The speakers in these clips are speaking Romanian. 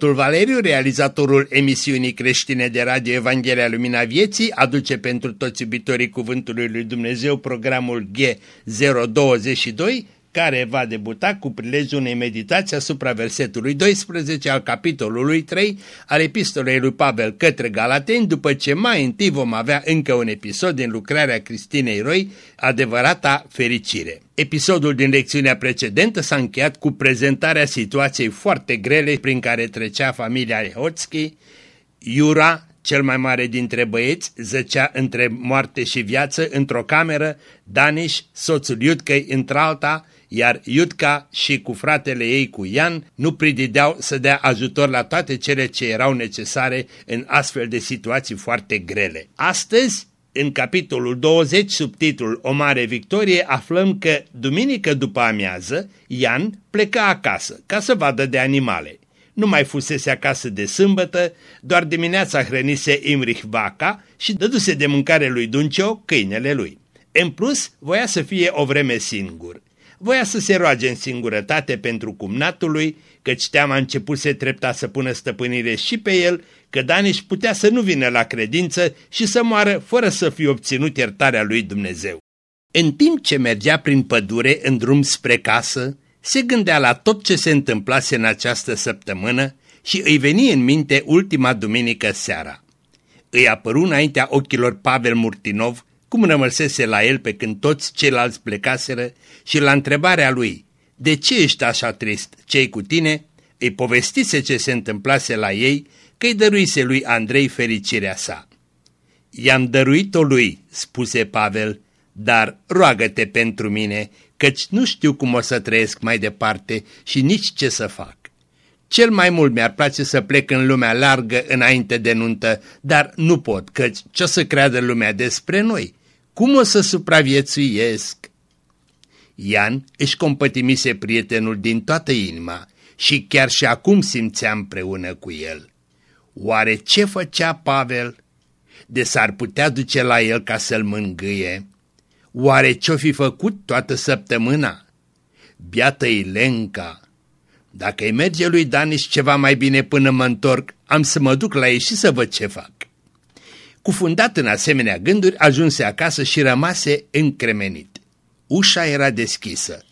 Preotul Valeriu, realizatorul emisiunii creștine de radio Evanghelia Lumina Vieții, aduce pentru toți iubitorii Cuvântului Lui Dumnezeu programul G022, care va debuta cu prilejul unei meditații asupra versetului 12 al capitolului 3 al epistolei lui Pavel către Galateni, după ce mai întâi vom avea încă un episod din lucrarea Cristinei Roi, adevărata fericire. Episodul din lecțiunea precedentă s-a încheiat cu prezentarea situației foarte grele prin care trecea familia Lehotski, Iura, cel mai mare dintre băieți, zăcea între moarte și viață într-o cameră, Daniș, soțul Iudcăi, într-alta, iar Iudca și cu fratele ei cu Ian nu pridideau să dea ajutor la toate cele ce erau necesare în astfel de situații foarte grele. Astăzi, în capitolul 20, sub titlul O mare victorie, aflăm că, duminică după amiază, Ian pleca acasă ca să vadă de animale. Nu mai fusese acasă de sâmbătă, doar dimineața hrănise Imrich vaca și dăduse de mâncare lui Duncio câinele lui. În plus, voia să fie o vreme singur voia să se roage în singurătate pentru cumnatului, căci teama începuse trepta să pună stăpânire și pe el, că Daniș putea să nu vină la credință și să moară fără să fie obținut iertarea lui Dumnezeu. În timp ce mergea prin pădure în drum spre casă, se gândea la tot ce se întâmplase în această săptămână și îi veni în minte ultima duminică seara. Îi apăru înaintea ochilor Pavel Murtinov, cum rămăsese la el pe când toți ceilalți plecaseră și la întrebarea lui, de ce ești așa trist, cei cu tine, îi povestise ce se întâmplase la ei, că îi dăruise lui Andrei fericirea sa. I-am dăruit-o lui, spuse Pavel, dar roagă-te pentru mine, căci nu știu cum o să trăiesc mai departe și nici ce să fac. Cel mai mult mi-ar place să plec în lumea largă înainte de nuntă, dar nu pot, căci ce o să creadă lumea despre noi? Cum o să supraviețuiesc? Ian își compătimise prietenul din toată inima și chiar și acum simțea împreună cu el. Oare ce făcea Pavel? De s-ar putea duce la el ca să-l mângâie? Oare ce-o fi făcut toată săptămâna? Biată Ilenca! Dacă îi merge lui Danis ceva mai bine până mă întorc, am să mă duc la ei și să văd ce fac. Cufundat în asemenea gânduri, ajunse acasă și rămase încremenit. Ușa era deschisă.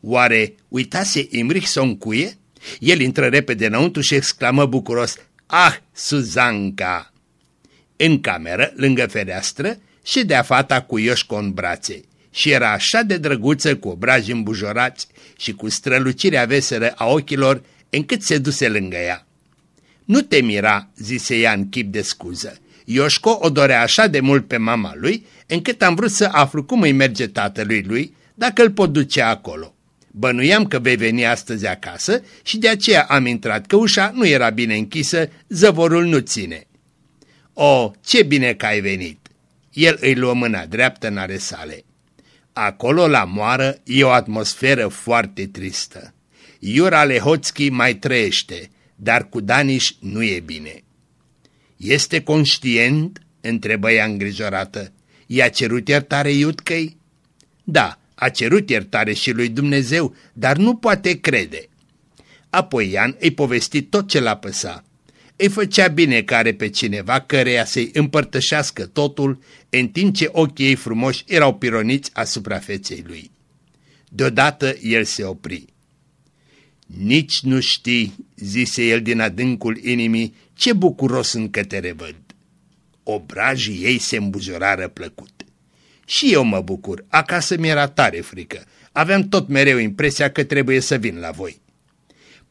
Oare uitase Imrich să o încuie? El intră repede înăuntru și exclamă bucuros, Ah, Suzanca! În cameră, lângă fereastră, și dea fata cu Ioșco în brațe și era așa de drăguță cu obraji îmbujorați și cu strălucirea veselă a ochilor încât se duse lângă ea. Nu te mira, zise ea în chip de scuză, Ioșco o dorea așa de mult pe mama lui, încât am vrut să aflu cum îi merge tatălui lui, dacă îl pot duce acolo. Bănuiam că vei veni astăzi acasă și de aceea am intrat, că ușa nu era bine închisă, zăvorul nu ține. O, ce bine că ai venit! El îi luă mâna dreaptă în are sale. Acolo, la moară, e o atmosferă foarte tristă. Iura Lehotski mai trăiește, dar cu Daniș nu e bine. Este conștient?" întrebă ea îngrijorată. I-a cerut iertare Iutcăi? Da, a cerut iertare și lui Dumnezeu, dar nu poate crede. Apoi Ian îi povesti tot ce l-a păsat. Îi făcea bine care pe cineva căreia să-i împărtășească totul, în timp ce ochii ei frumoși erau pironiți asupra feței lui. Deodată el se opri. Nici nu știi, zise el din adâncul inimii, ce bucuros încă te revăd. Obrajii ei se îmbujorară plăcut. Și eu mă bucur, acasă mi-era tare frică. Aveam tot mereu impresia că trebuie să vin la voi.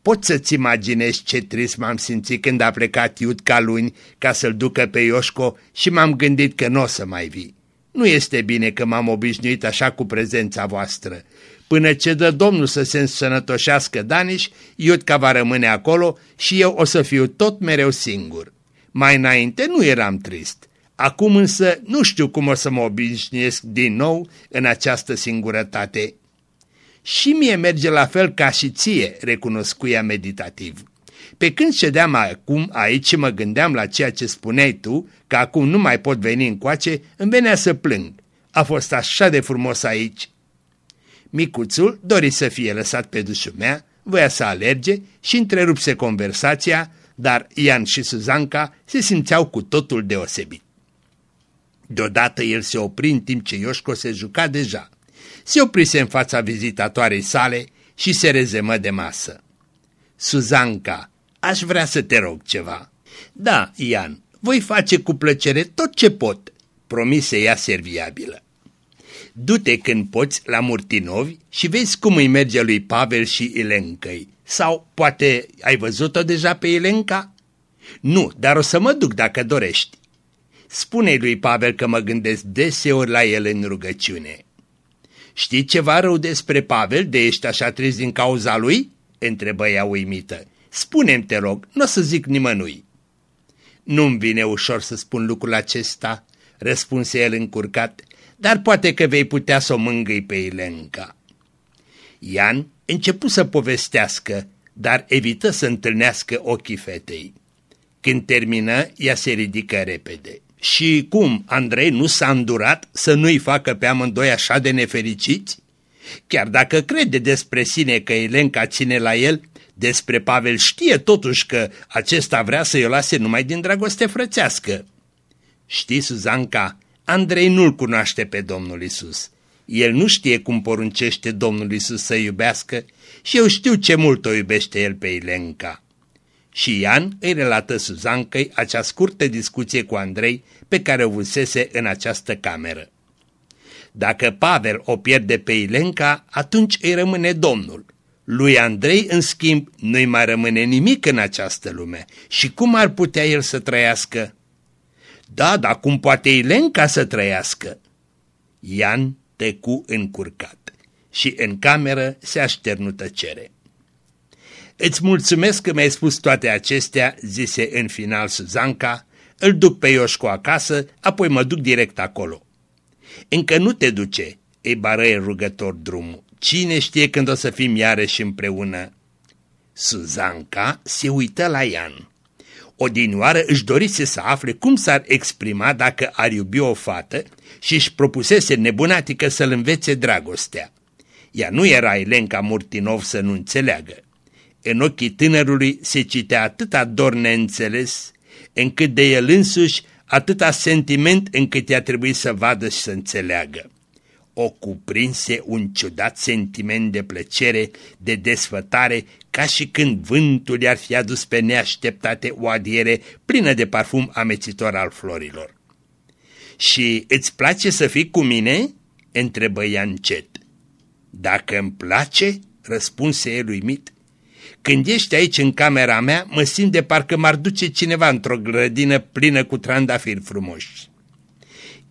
Poți să-ți imaginezi ce trist m-am simțit când a plecat Iudca luni ca să-l ducă pe Ioșco și m-am gândit că nu o să mai vii. Nu este bine că m-am obișnuit așa cu prezența voastră. Până ce dă Domnul să se însănătoșească Daniș, Iudca va rămâne acolo și eu o să fiu tot mereu singur. Mai înainte nu eram trist. Acum însă nu știu cum o să mă obișnuiesc din nou în această singurătate. Și mie merge la fel ca și ție, recunoscuia meditativ. Pe când ședeam acum aici și mă gândeam la ceea ce spuneai tu, că acum nu mai pot veni încoace, îmi venea să plâng. A fost așa de frumos aici. Micuțul dori să fie lăsat pe dușul mea, voia să alerge și întrerupse conversația, dar Ian și Suzanca se simțeau cu totul deosebit. Deodată el se opri în timp ce Ioșco se juca deja. Se oprise în fața vizitatoarei sale și se rezemă de masă. Suzanca, aș vrea să te rog ceva. Da, Ian, voi face cu plăcere tot ce pot, promise ea serviabilă. Du-te când poți la Murtinovi și vezi cum îi merge lui Pavel și Ilencăi. Sau poate ai văzut-o deja pe Ilenca? Nu, dar o să mă duc dacă dorești. spune lui Pavel că mă gândesc deseori la el în rugăciune. Știi ceva rău despre Pavel de ești așa trist din cauza lui? întrebă ea uimită. Spune-mi, te rog, nu o să zic nimănui. Nu-mi vine ușor să spun lucrul acesta, răspunse el încurcat, dar poate că vei putea să o mângâi pe Ilenca. Ian începu să povestească, dar evită să întâlnească ochii fetei. Când termină, ea se ridică repede. Și cum, Andrei nu s-a îndurat să nu-i facă pe amândoi așa de nefericiți? Chiar dacă crede despre sine că Elenca ține la el, despre Pavel știe totuși că acesta vrea să-i o lase numai din dragoste frățească. Știi, Suzanca, Andrei nu-l cunoaște pe Domnul Isus. El nu știe cum poruncește Domnul Isus să iubească și eu știu ce mult o iubește el pe Ilenca. Și Ian îi relată Suzancăi acea scurtă discuție cu Andrei pe care o vusese în această cameră. Dacă Pavel o pierde pe Ilenca, atunci îi rămâne Domnul. Lui Andrei, în schimb, nu-i mai rămâne nimic în această lume. Și cum ar putea el să trăiască? Da, dar cum poate Ilenca să trăiască? Ian tăcu încurcat și în cameră se așternu tăcere. Îți mulțumesc că mi-ai spus toate acestea, zise în final Suzanca, îl duc pe Ioșco acasă, apoi mă duc direct acolo. Încă nu te duce, îi barăie rugător drumul. Cine știe când o să fim iarăși împreună? Suzanca se uită la Ian. Odinioară își dorise să afle cum s-ar exprima dacă ar iubi o fată și își propusese nebunatică să-l învețe dragostea. Ea nu era Elenca Murtinov să nu înțeleagă. În ochii tânărului se citea atâta dor neînțeles, încât de el însuși atâta sentiment încât i-a trebuit să vadă și să înțeleagă. O cuprinse un ciudat sentiment de plăcere, de desfătare, ca și când vântul i-ar fi adus pe neașteptate o adiere plină de parfum amețitor al florilor. Și îți place să fii cu mine?" întrebă ea încet. Dacă îmi place?" răspunse el uimit. Când ești aici în camera mea, mă simt de parcă m-ar duce cineva într-o grădină plină cu trandafiri frumoși.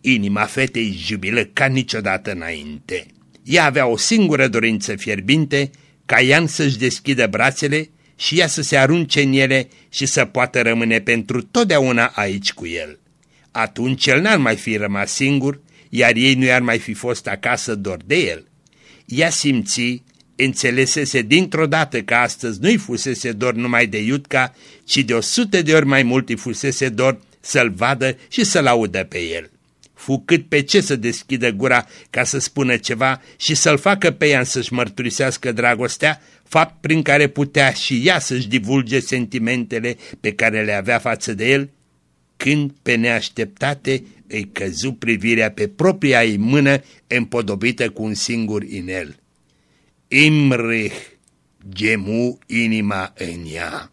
Inima fetei jubilă ca niciodată înainte. Ea avea o singură dorință fierbinte, ca Ian să-și deschidă brațele și ea să se arunce în ele și să poată rămâne pentru totdeauna aici cu el. Atunci el n-ar mai fi rămas singur, iar ei nu i-ar mai fi fost acasă doar de el. Ea simți, înțelesese dintr-o dată că astăzi nu-i fusese dor numai de Iutca, ci de o sută de ori mai mult îi fusese dor să-l vadă și să-l audă pe el. Fu cât pe ce să deschidă gura ca să spună ceva și să-l facă pe ea să-și mărturisească dragostea, fapt prin care putea și ea să-și divulge sentimentele pe care le avea față de el, când pe neașteptate îi căzu privirea pe propria ei mână împodobită cu un singur inel. Imrich gemu inima în ea.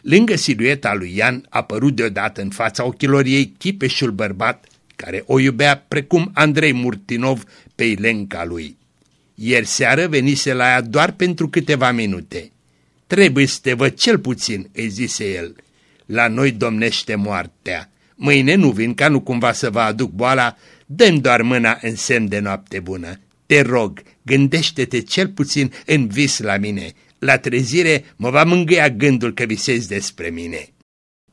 Lângă silueta lui Ian a apărut deodată în fața ochilor ei chipeșul bărbat care o iubea precum Andrei Murtinov pe Ilenca lui. Ieri seară venise la ea doar pentru câteva minute. Trebuie să te văd cel puțin, îi zise el. La noi domnește moartea. Mâine nu vin ca nu cumva să vă aduc boala, dăm doar mâna în semn de noapte bună. Te rog, gândește-te cel puțin în vis la mine. La trezire mă va mângâia gândul că visezi despre mine.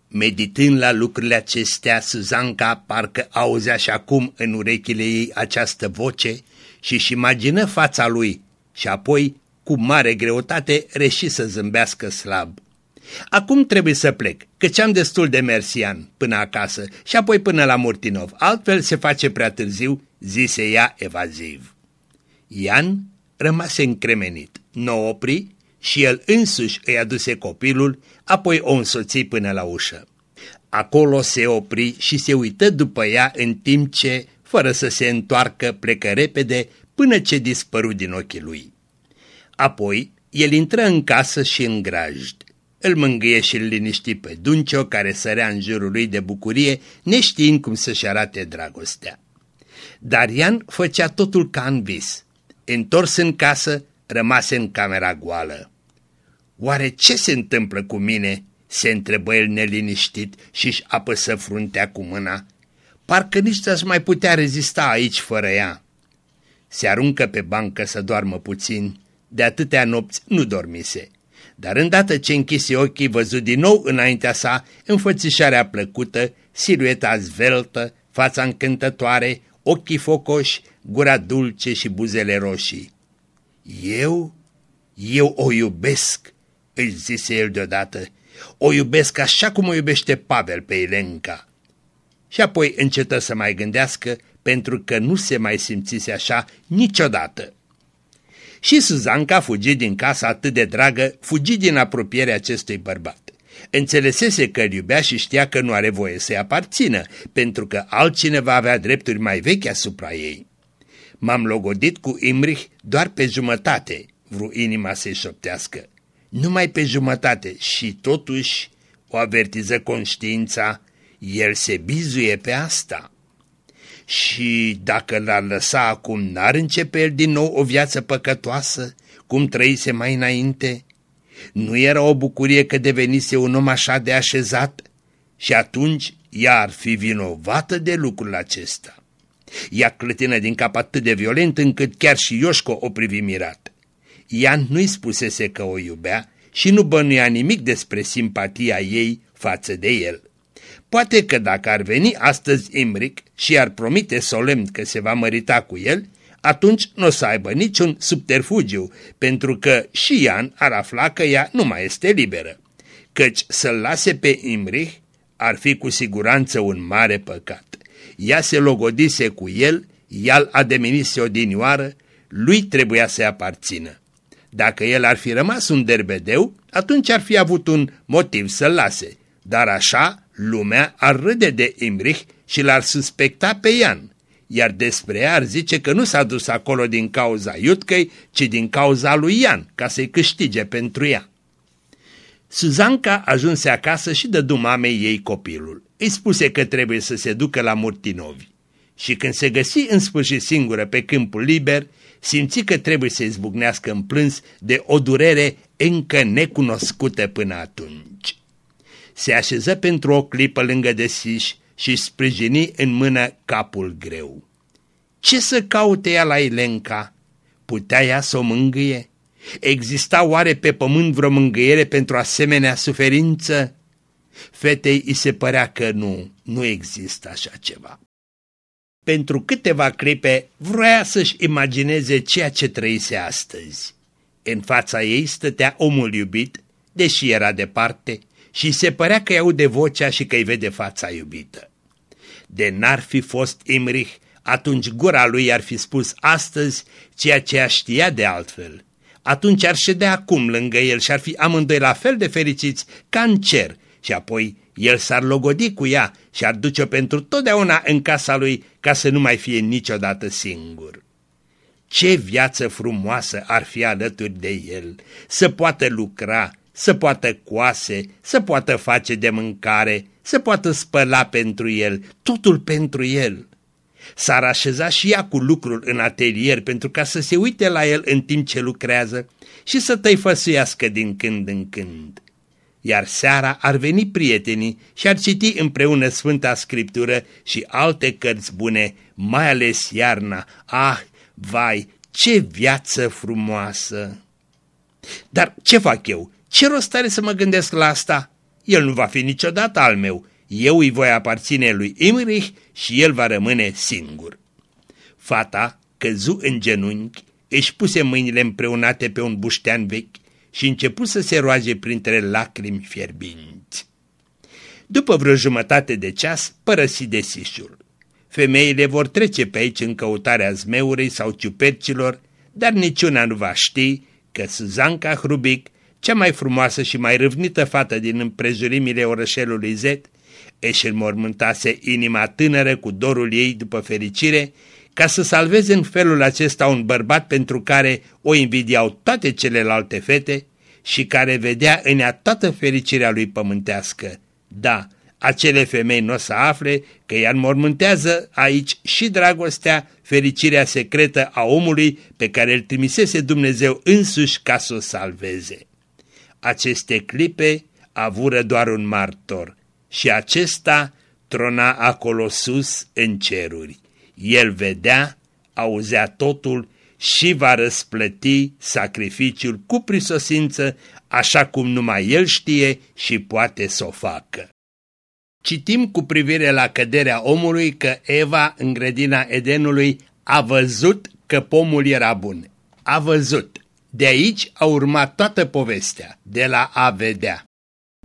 Meditând la lucrurile acestea, Suzanca parcă auzea și acum în urechile ei această voce și-și imagină fața lui și apoi, cu mare greutate, reși să zâmbească slab. Acum trebuie să plec, căci am destul de mersian până acasă și apoi până la Murtinov, altfel se face prea târziu, zise ea evaziv. Ian rămase încremenit, nu opri și el însuși îi aduse copilul, apoi o însoți până la ușă. Acolo se opri și se uită după ea în timp ce, fără să se întoarcă, plecă repede până ce dispăru din ochii lui. Apoi, el intră în casă și în grajd. Îl mângâie și îl liniști pe Duncio, care sărea în jurul lui de bucurie, neștiind cum să-și arate dragostea. Dar Ian făcea totul ca în vis. Întors în casă, rămase în camera goală. Oare ce se întâmplă cu mine?" se întrebă el neliniștit și-și apăsă fruntea cu mâna. Parcă nici să mai putea rezista aici fără ea. Se aruncă pe bancă să doarmă puțin, de atâtea nopți nu dormise. Dar îndată ce închise ochii, văzut din nou înaintea sa înfățișarea plăcută, silueta zveltă, fața încântătoare, ochii focoși, gura dulce și buzele roșii. Eu? Eu o iubesc, își zise el deodată. O iubesc așa cum o iubește Pavel pe Elenca. Și apoi încetă să mai gândească, pentru că nu se mai simțise așa niciodată. Și Suzanca fugi din casa atât de dragă, fugi din apropierea acestui bărbat. Înțelesese că îl iubea și știa că nu are voie să-i aparțină, pentru că altcineva avea drepturi mai vechi asupra ei. M-am logodit cu Imrich doar pe jumătate, vru inima să-i șoptească. Numai pe jumătate și totuși, o avertiză conștiința, el se bizuie pe asta. Și dacă l-ar lăsa acum, n-ar începe el din nou o viață păcătoasă, cum trăise mai înainte? Nu era o bucurie că devenise un om așa de așezat? Și atunci ea ar fi vinovată de lucrul acesta. Ea clătină din cap atât de violent încât chiar și Ioșco o privi mirat. Ian nu-i spusese că o iubea și nu bănuia nimic despre simpatia ei față de el. Poate că dacă ar veni astăzi Imric și ar promite solemn că se va mărita cu el, atunci nu o să aibă niciun subterfugiu, pentru că și Ian ar afla că ea nu mai este liberă. Căci să-l lase pe Imrich ar fi cu siguranță un mare păcat. Ea se logodise cu el, el a demenise odinioară, lui trebuia să-i aparțină. Dacă el ar fi rămas un derbedeu, atunci ar fi avut un motiv să-l lase, dar așa lumea ar râde de Imrich și l-ar suspecta pe Ian, iar despre ea ar zice că nu s-a dus acolo din cauza Iutcăi, ci din cauza lui Ian, ca să-i câștige pentru ea. Suzanca ajunse acasă și dădu mamei ei copilul. Îi spuse că trebuie să se ducă la Murtinovi. Și când se găsi în sfârșit singură pe câmpul liber, simți că trebuie să izbucnească în plâns de o durere încă necunoscută până atunci. Se așeză pentru o clipă lângă desiș și sprijini în mână capul greu. Ce să caute ea la Elenca? Putea ea să o mângâie? Exista oare pe pământ vreo mângâiere pentru asemenea suferință? Fetei îi se părea că nu, nu există așa ceva. Pentru câteva clipe vrea să-și imagineze ceea ce trăise astăzi. În fața ei stătea omul iubit, deși era departe, și se părea că-i aude vocea și că-i vede fața iubită. De n-ar fi fost Imrich, atunci gura lui ar fi spus astăzi ceea ce a știa de altfel. Atunci ar ședea acum lângă el și ar fi amândoi la fel de fericiți ca în cer și apoi el s-ar logodi cu ea și ar duce-o pentru totdeauna în casa lui ca să nu mai fie niciodată singur. Ce viață frumoasă ar fi alături de el, să poată lucra, să poată coase, să poată face de mâncare, să poată spăla pentru el, totul pentru el. S-ar așeza și ea cu lucrul în atelier pentru ca să se uite la el în timp ce lucrează și să tăifăsuiască din când în când. Iar seara ar veni prietenii și ar citi împreună Sfânta Scriptură și alte cărți bune, mai ales iarna. Ah, vai, ce viață frumoasă! Dar ce fac eu? Ce rost are să mă gândesc la asta? El nu va fi niciodată al meu. Eu îi voi aparține lui Imrich și el va rămâne singur. Fata căzu în genunchi, își puse mâinile împreunate pe un buștean vechi și începu să se roage printre lacrimi fierbinți. După vreo jumătate de ceas, părăsi desișul. Femeile vor trece pe aici în căutarea zmeurei sau ciupercilor, dar niciuna nu va ști că Suzanca Hrubic, cea mai frumoasă și mai râvnită fată din împrejurimile orășelului Z, își înmormântase inima tânără cu dorul ei după fericire, ca să salveze în felul acesta un bărbat pentru care o invidiau toate celelalte fete și care vedea în ea toată fericirea lui pământească. Da, acele femei nu o să afle că ea înmormântează aici și dragostea, fericirea secretă a omului pe care îl trimisese Dumnezeu însuși ca să o salveze. Aceste clipe avură doar un martor și acesta trona acolo sus în ceruri. El vedea, auzea totul și va răsplăti sacrificiul cu prisosință, așa cum numai el știe și poate să o facă. Citim cu privire la căderea omului că Eva în grădina Edenului a văzut că pomul era bun. A văzut. De aici a urmat toată povestea, de la a vedea.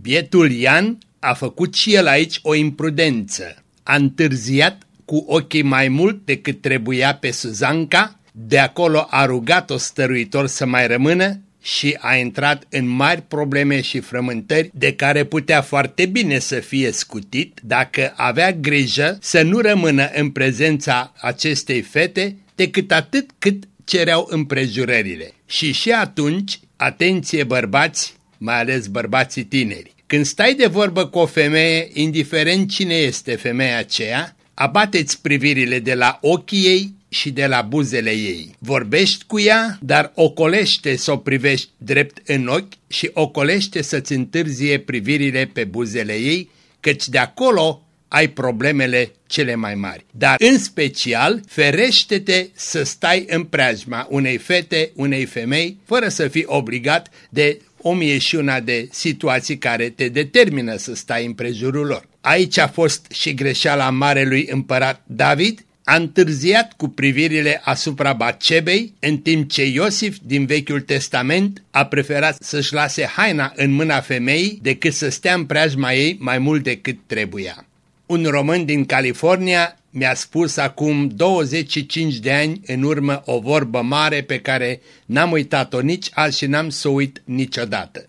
Bietul Ian a făcut și el aici o imprudență. A întârziat cu ochii mai mult decât trebuia pe Suzanca, de acolo a rugat-o stăruitor să mai rămână și a intrat în mari probleme și frământări de care putea foarte bine să fie scutit dacă avea grijă să nu rămână în prezența acestei fete decât atât cât cereau împrejurările. Și și atunci, atenție bărbați, mai ales bărbații tineri, când stai de vorbă cu o femeie, indiferent cine este femeia aceea, abateți privirile de la ochii ei și de la buzele ei. Vorbești cu ea, dar ocolește să o privești drept în ochi și ocolește să-ți întârzie privirile pe buzele ei, căci de acolo ai problemele cele mai mari. Dar în special ferește-te să stai în preajma unei fete, unei femei, fără să fii obligat de o mie și una de situații care te determină să stai în prejurul lor. Aici a fost și greșeala marelui împărat David, a întârziat cu privirile asupra Bacebei, în timp ce Iosif din Vechiul Testament a preferat să-și lase haina în mâna femeii decât să stea în preajma ei mai mult decât trebuia. Un român din California mi-a spus acum 25 de ani în urmă o vorbă mare pe care n-am uitat-o nici azi și n-am să o uit niciodată.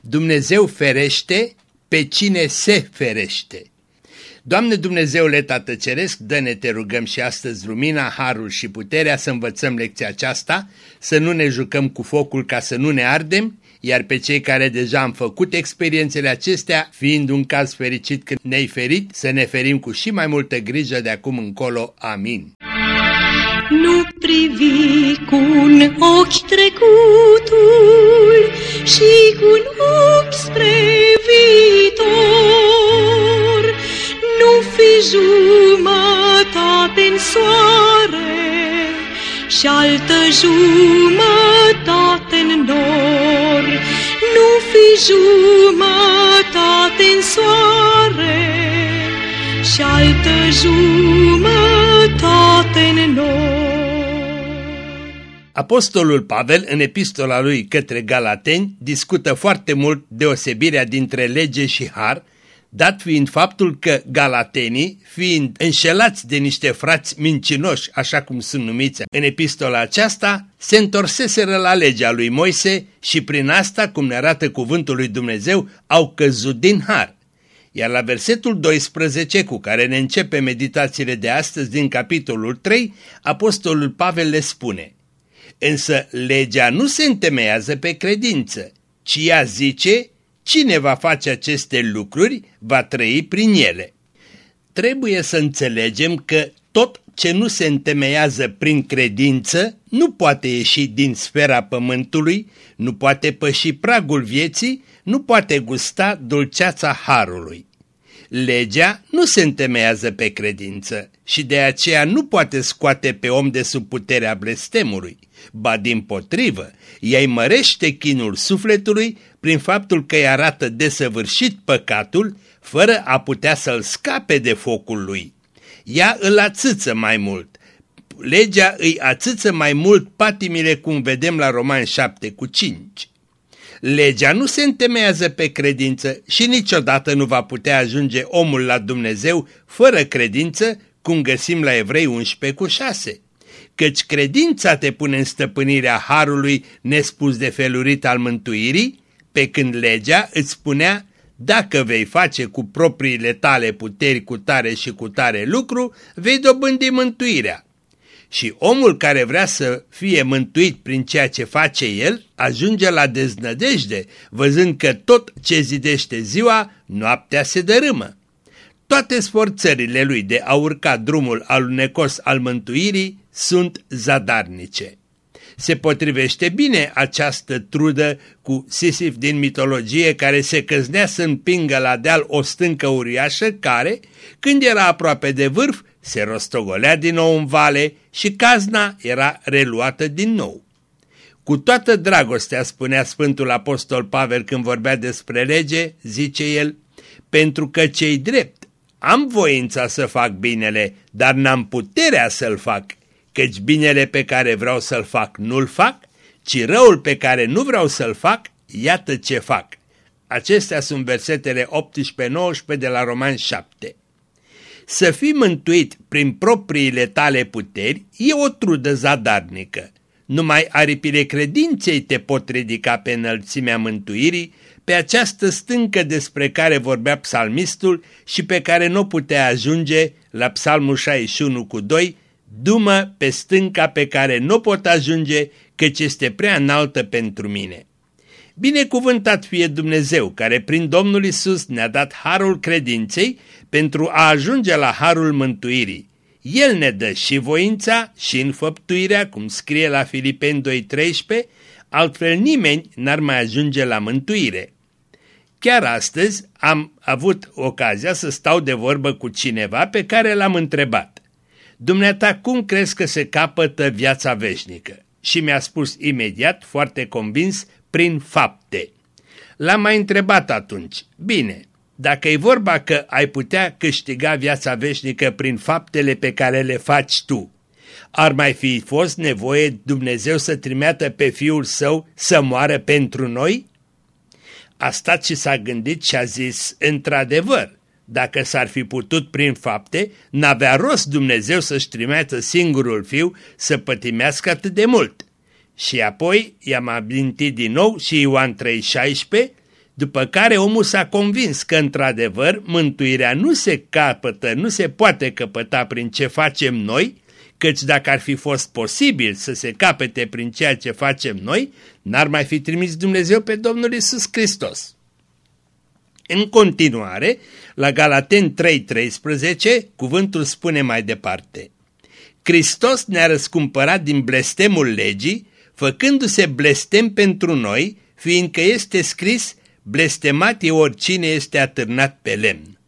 Dumnezeu ferește pe cine se ferește. Doamne Dumnezeule Tată Ceresc, dă-ne te rugăm și astăzi lumina, harul și puterea să învățăm lecția aceasta, să nu ne jucăm cu focul ca să nu ne ardem, iar pe cei care deja am făcut experiențele acestea, fiind un caz fericit când ne-ai ferit, să ne ferim cu și mai multă grijă de acum încolo. Amin. Nu privi cu un ochi trecutul și cu un ochi spre viitor. Jumătate în soare și altă jumătate în nor. Nu fi jumătate în soare și altă jumătate în nor. Apostolul Pavel, în epistola lui către Galateni, discută foarte mult deosebirea dintre lege și har, dat fiind faptul că galatenii, fiind înșelați de niște frați mincinoși, așa cum sunt numiți în epistola aceasta, se întorseseră la legea lui Moise și prin asta, cum ne arată cuvântul lui Dumnezeu, au căzut din har. Iar la versetul 12, cu care ne începe meditațiile de astăzi din capitolul 3, apostolul Pavel le spune Însă legea nu se întemeiază pe credință, ci ea zice Cine va face aceste lucruri va trăi prin ele. Trebuie să înțelegem că tot ce nu se întemeiază prin credință nu poate ieși din sfera pământului, nu poate păși pragul vieții, nu poate gusta dulceața harului. Legea nu se întemeiază pe credință și de aceea nu poate scoate pe om de sub puterea blestemului, ba din potrivă, ea îi mărește chinul sufletului prin faptul că îi arată desăvârșit păcatul, fără a putea să-l scape de focul lui. Ea îl ațâță mai mult. Legea îi ațâță mai mult patimile cum vedem la Roman 7 cu 5. Legea nu se întemeiază pe credință și niciodată nu va putea ajunge omul la Dumnezeu fără credință, cum găsim la Evrei 11 cu 6. căci credința te pune în stăpânirea harului nespus de felurit al mântuirii, pe când legea îți spunea, dacă vei face cu propriile tale puteri cu tare și cu tare lucru, vei dobândi mântuirea. Și omul care vrea să fie mântuit prin ceea ce face el, ajunge la deznădejde, văzând că tot ce zidește ziua, noaptea se dărâmă. Toate sforțările lui de a urca drumul alunecos al mântuirii sunt zadarnice. Se potrivește bine această trudă cu Sisif din mitologie care se căznea să împingă la deal o stâncă uriașă care, când era aproape de vârf, se rostogolea din nou în vale și cazna era reluată din nou. Cu toată dragostea, spunea Sfântul Apostol Pavel când vorbea despre lege, zice el, pentru că cei drept am voința să fac binele, dar n-am puterea să-l fac, căci binele pe care vreau să-l fac nu-l fac, ci răul pe care nu vreau să-l fac, iată ce fac. Acestea sunt versetele 18-19 de la Roman 7. Să fii mântuit prin propriile tale puteri e o trudă zadarnică. Numai aripile credinței te pot ridica pe înălțimea mântuirii, pe această stâncă despre care vorbea psalmistul și pe care nu putea ajunge la psalmul 61 cu 2, dumă pe stânca pe care nu pot ajunge, căci este prea înaltă pentru mine. Binecuvântat fie Dumnezeu, care prin Domnul Isus ne-a dat harul credinței pentru a ajunge la harul mântuirii. El ne dă și voința și înfăptuirea, cum scrie la Filipeni 2.13, altfel nimeni n-ar mai ajunge la mântuire. Chiar astăzi am avut ocazia să stau de vorbă cu cineva pe care l-am întrebat. Dumneata, cum crezi că se capătă viața veșnică? Și mi-a spus imediat, foarte convins, prin fapte. L-am mai întrebat atunci, bine, dacă e vorba că ai putea câștiga viața veșnică prin faptele pe care le faci tu, ar mai fi fost nevoie Dumnezeu să trimeată pe Fiul Său să moară pentru noi? A stat și s-a gândit și a zis, într-adevăr, dacă s-ar fi putut prin fapte, n-avea rost Dumnezeu să-și trimeată singurul fiu să pătimească atât de mult. Și apoi i-am amintit din nou și Ioan 3,16, după care omul s-a convins că într-adevăr mântuirea nu se capătă, nu se poate căpăta prin ce facem noi, căci dacă ar fi fost posibil să se capete prin ceea ce facem noi, n-ar mai fi trimis Dumnezeu pe Domnul Isus Hristos. În continuare, la Galaten 3.13, cuvântul spune mai departe, Hristos ne-a răscumpărat din blestemul legii, făcându-se blestem pentru noi, fiindcă este scris, blestemat e oricine este atârnat pe lemn.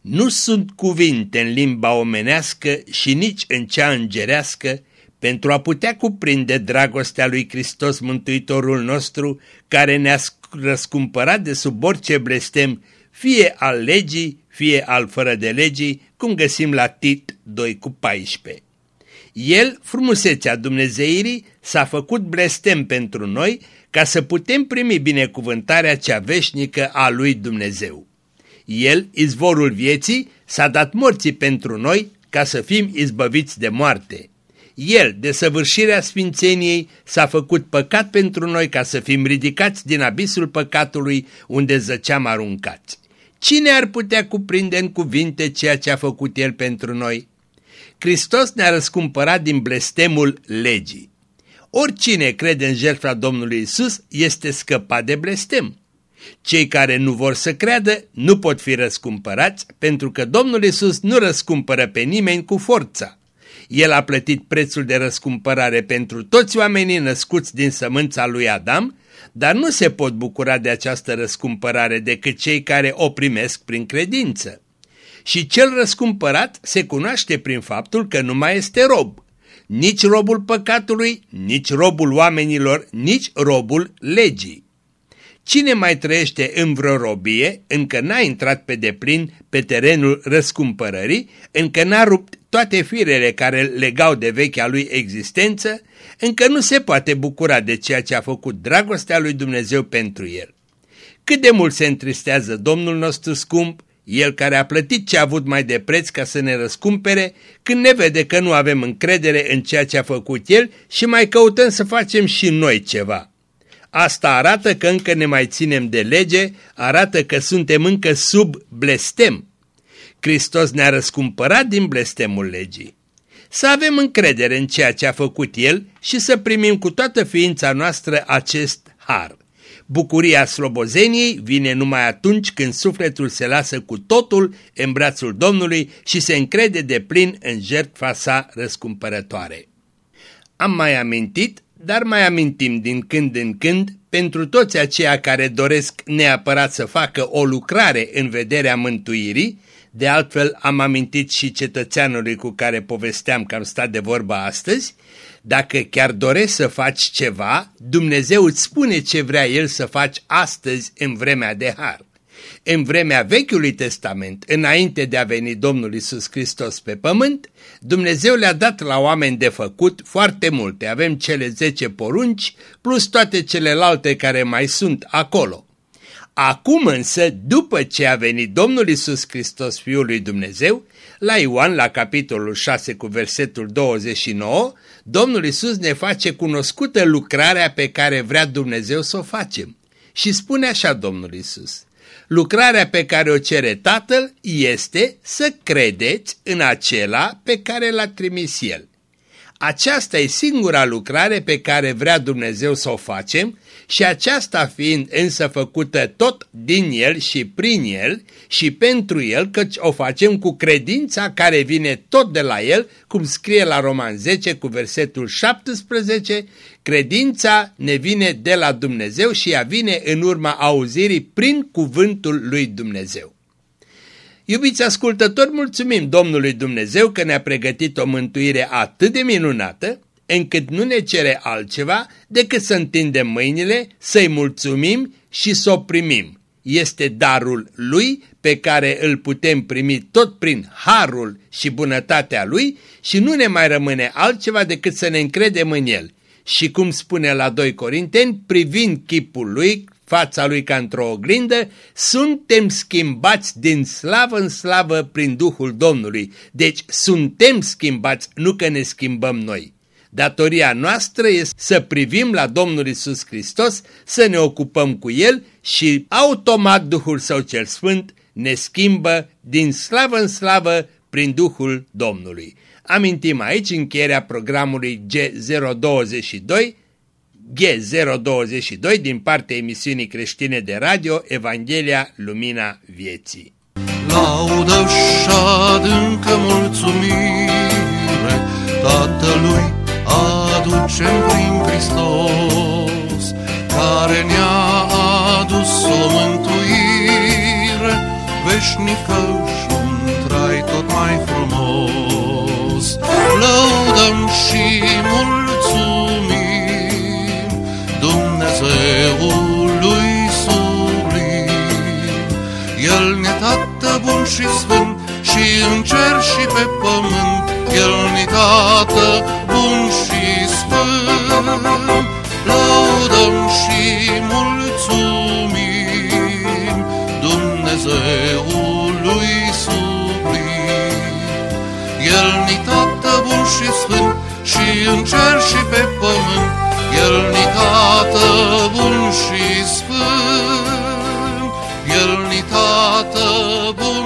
Nu sunt cuvinte în limba omenească și nici în cea îngerească pentru a putea cuprinde dragostea lui Hristos Mântuitorul nostru, care ne-a răscumpărat de sub orice blestem, fie al legii, fie al fără de legii, cum găsim la Tit 2 cu 14. El, frumusețea Dumnezeirii, s-a făcut blestem pentru noi ca să putem primi binecuvântarea cea veșnică a lui Dumnezeu. El, izvorul vieții, s-a dat morții pentru noi ca să fim izbăviți de moarte. El, de săvârșirea sfințeniei, s-a făcut păcat pentru noi ca să fim ridicați din abisul păcatului unde zăceam aruncați. Cine ar putea cuprinde în cuvinte ceea ce a făcut El pentru noi? Hristos ne-a răscumpărat din blestemul legii. Oricine crede în jertfa Domnului Isus este scăpat de blestem. Cei care nu vor să creadă nu pot fi răscumpărați pentru că Domnul Isus nu răscumpără pe nimeni cu forța. El a plătit prețul de răscumpărare pentru toți oamenii născuți din sămânța lui Adam, dar nu se pot bucura de această răscumpărare decât cei care o primesc prin credință. Și cel răscumpărat se cunoaște prin faptul că nu mai este rob, nici robul păcatului, nici robul oamenilor, nici robul legii. Cine mai trăiește în vreo robie, încă n-a intrat pe deplin pe terenul răscumpărării, încă n-a rupt toate firele care legau de vechea lui existență, încă nu se poate bucura de ceea ce a făcut dragostea lui Dumnezeu pentru el. Cât de mult se întristează Domnul nostru scump, El care a plătit ce a avut mai de preț ca să ne răscumpere, când ne vede că nu avem încredere în ceea ce a făcut El și mai căutăm să facem și noi ceva. Asta arată că încă ne mai ținem de lege, arată că suntem încă sub blestem. Hristos ne-a răscumpărat din blestemul legii. Să avem încredere în ceea ce a făcut El și să primim cu toată ființa noastră acest har. Bucuria slobozeniei vine numai atunci când sufletul se lasă cu totul în brațul Domnului și se încrede de plin în jertfa sa răscumpărătoare. Am mai amintit, dar mai amintim din când în când, pentru toți aceia care doresc neapărat să facă o lucrare în vederea mântuirii, de altfel am amintit și cetățeanului cu care povesteam că am stat de vorba astăzi, dacă chiar dorești să faci ceva, Dumnezeu îți spune ce vrea El să faci astăzi în vremea de har. În vremea Vechiului Testament, înainte de a veni Domnul Isus Hristos pe pământ, Dumnezeu le-a dat la oameni de făcut foarte multe. Avem cele 10 porunci plus toate celelalte care mai sunt acolo. Acum însă, după ce a venit Domnul Isus Hristos, Fiul lui Dumnezeu, la Ioan, la capitolul 6 cu versetul 29, Domnul Isus ne face cunoscută lucrarea pe care vrea Dumnezeu să o facem. Și spune așa Domnul Isus, lucrarea pe care o cere Tatăl este să credeți în acela pe care l-a trimis El. Aceasta e singura lucrare pe care vrea Dumnezeu să o facem și aceasta fiind însă făcută tot din El și prin El și pentru El, căci o facem cu credința care vine tot de la El, cum scrie la Roman 10 cu versetul 17, credința ne vine de la Dumnezeu și ea vine în urma auzirii prin cuvântul lui Dumnezeu. Iubiți ascultători, mulțumim Domnului Dumnezeu că ne-a pregătit o mântuire atât de minunată, încât nu ne cere altceva decât să întindem mâinile, să-i mulțumim și să o primim. Este darul Lui pe care îl putem primi tot prin harul și bunătatea Lui și nu ne mai rămâne altceva decât să ne încredem în El. Și cum spune la 2 Corinteni, privind chipul Lui, fața Lui ca într-o oglindă, suntem schimbați din slavă în slavă prin Duhul Domnului. Deci suntem schimbați, nu că ne schimbăm noi. Datoria noastră este să privim la Domnul Isus Hristos, să ne ocupăm cu El și automat Duhul Său cel Sfânt ne schimbă din slavă în slavă prin Duhul Domnului. Amintim aici încheierea programului G022, G022 din partea emisiunii creștine de radio Evanghelia Lumina Vieții. Laudă și adâncă mulțumire Tatălui aducem prin Hristos, care ne-a adus o mântuire veșnică și un trai tot mai frumos. Lăudăm și mulțumim Dumnezeului sublim. El ne tată bun și sfânt și în cer și pe pământ, El ne tată bun și Domn, laudăm și mulțumim Dumnezeului sublim. El ni tată bun și sfânt și în cer și pe pământ, El ni tată bun și sfânt, El ni tată bun